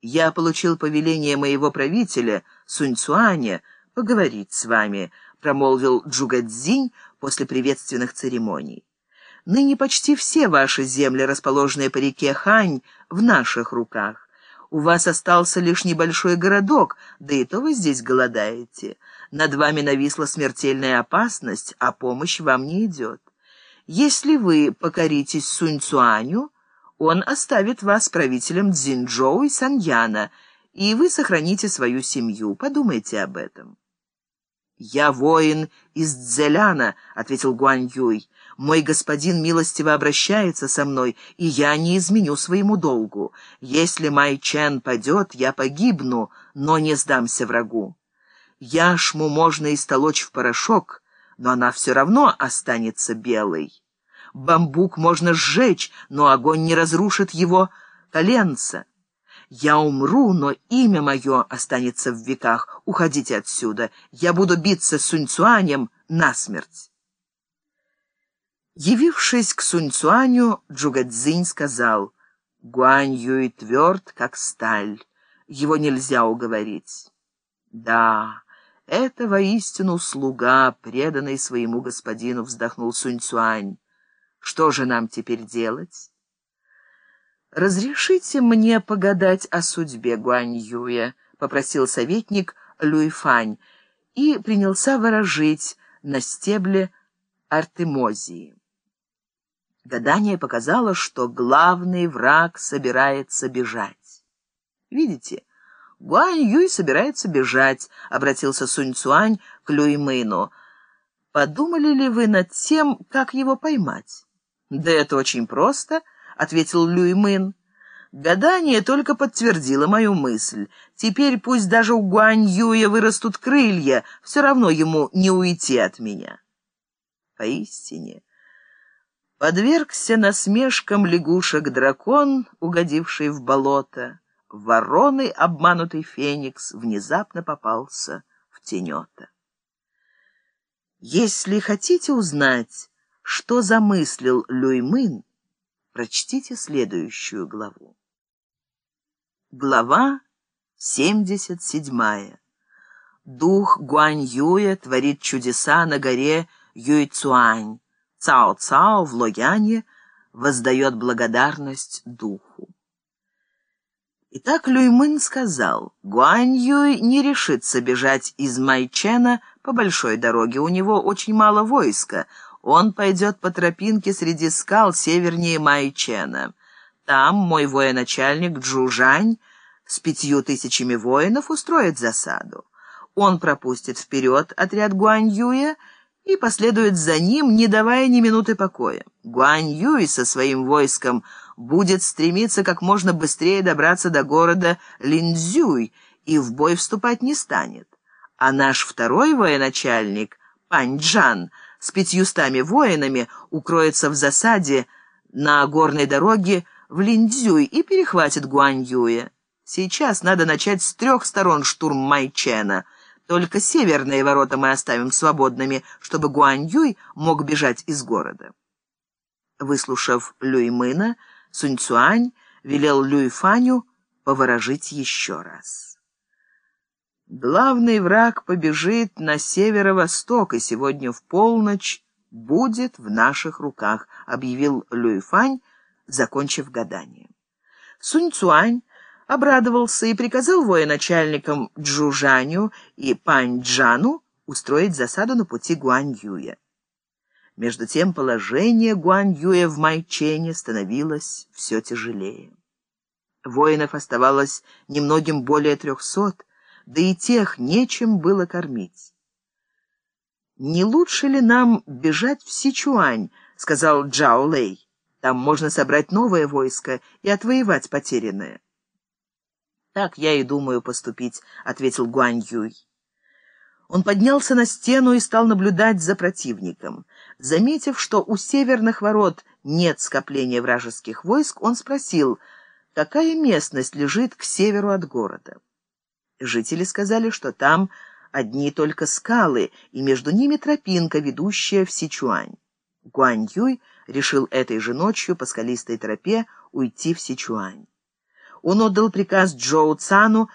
Я получил повеление моего правителя, Суньцуаня, поговорить с вами, промолвил Джугадзинь после приветственных церемоний. Ныне почти все ваши земли, расположенные по реке Хань, в наших руках. У вас остался лишь небольшой городок, да и то вы здесь голодаете. Над вами нависла смертельная опасность, а помощь вам не идет. Если вы покоритесь Суньцуаню, он оставит вас правителем Цзиньчжоу и Саньяна, и вы сохраните свою семью. Подумайте об этом. «Я воин из Цзеляна», — ответил Гуань Юй. «Мой господин милостиво обращается со мной, и я не изменю своему долгу. Если Май Чен падет, я погибну, но не сдамся врагу. Яшму можно истолочь в порошок, но она все равно останется белой. Бамбук можно сжечь, но огонь не разрушит его коленца. Я умру, но имя мое останется в веках. Уходите отсюда. Я буду биться с Суньцуанем насмерть. Явившись к Суньцуаню, Джугадзинь сказал, «Гуань Юй тверд, как сталь. Его нельзя уговорить». «Да, это воистину слуга, преданный своему господину», — вздохнул Суньцуань. «Что же нам теперь делать?» «Разрешите мне погадать о судьбе Гуань Юя», — попросил советник Люйфань и принялся выражить на стебле артемозии. Гадание показало, что главный враг собирается бежать. «Видите, Гуань Юй собирается бежать», — обратился Сунь Цуань к Люймыну. «Подумали ли вы над тем, как его поймать?» «Да это очень просто», — ответил Люймын. Гадание только подтвердило мою мысль. Теперь пусть даже у Гуань Юя вырастут крылья, все равно ему не уйти от меня. Поистине, подвергся насмешкам лягушек-дракон, угодивший в болото. Вороной обманутый феникс внезапно попался в тенета. Если хотите узнать, что замыслил Люймын, прочтите следующую главу. Глава 77. Дух Гуань Юя творит чудеса на горе Юйцуань. Цао-Цао в Лояне воздает благодарность духу. Итак, Люймын сказал, Гуань Юй не решится бежать из Майчена по большой дороге, у него очень мало войска, он пойдет по тропинке среди скал севернее Майчена. Там мой военачальник Джужань с пятью тысячами воинов устроит засаду. Он пропустит вперед отряд Гуань-Юя и последует за ним, не давая ни минуты покоя. Гуань-Юй со своим войском будет стремиться как можно быстрее добраться до города Линзюй и в бой вступать не станет. А наш второй военачальник, Пань Джан, с пятьюстами воинами укроется в засаде на горной дороге в Линдзюй и перехватит Гуаньюя. Сейчас надо начать с трех сторон штурм Майчена. Только северные ворота мы оставим свободными, чтобы Гуаньюй мог бежать из города. Выслушав Люймына, Суньцуань велел Люйфаню поворожить еще раз. Главный враг побежит на северо-восток, и сегодня в полночь будет в наших руках, объявил Люйфань, закончив гадание. Сунь Цуань обрадовался и приказал военачальникам Джужаню и Пань Джану устроить засаду на пути Гуань Юя. Между тем положение Гуань Юя в Майчене становилось все тяжелее. Воинов оставалось немногим более трехсот, да и тех нечем было кормить. «Не лучше ли нам бежать в Сичуань?» — сказал Джао Лэй. «Там можно собрать новое войско и отвоевать потерянное». «Так я и думаю поступить», — ответил Гуань Юй. Он поднялся на стену и стал наблюдать за противником. Заметив, что у северных ворот нет скопления вражеских войск, он спросил, какая местность лежит к северу от города. Жители сказали, что там одни только скалы, и между ними тропинка, ведущая в Сичуань. Гуань Юй решил этой же ночью по скалистой тропе уйти в Сичуань. Он отдал приказ Джоу Цану